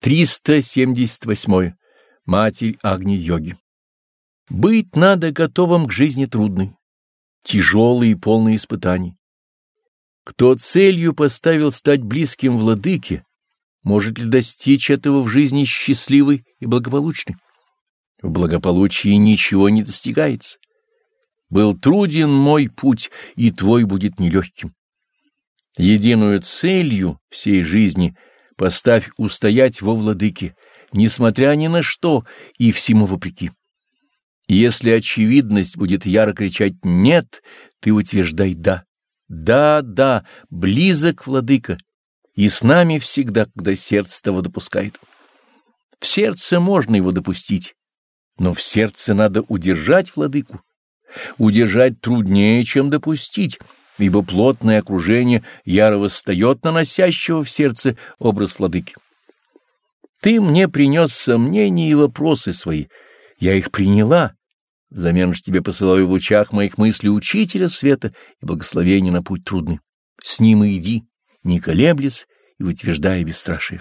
378. Матерь Агни-йоги. Быть надо готовым к жизни трудной, тяжелой и полной испытаний. Кто целью поставил стать близким владыке, может ли достичь этого в жизни счастливой и благополучной? В благополучии ничего не достигается. Был труден мой путь, и твой будет нелегким. Единую целью всей жизни — Поставь устоять во владыке, несмотря ни на что и всему вопреки. Если очевидность будет яро кричать «нет», ты утверждай «да». Да, да, близок владыка, и с нами всегда, когда сердце того допускает. В сердце можно его допустить, но в сердце надо удержать владыку. Удержать труднее, чем допустить, ибо плотное окружение яро восстает на носящего в сердце образ владыки. Ты мне принес сомнения и вопросы свои, я их приняла, взамен же тебе посылаю в лучах моих мыслей учителя света и благословения на путь трудный. С ним и иди, не колеблясь и утверждая бесстрашие.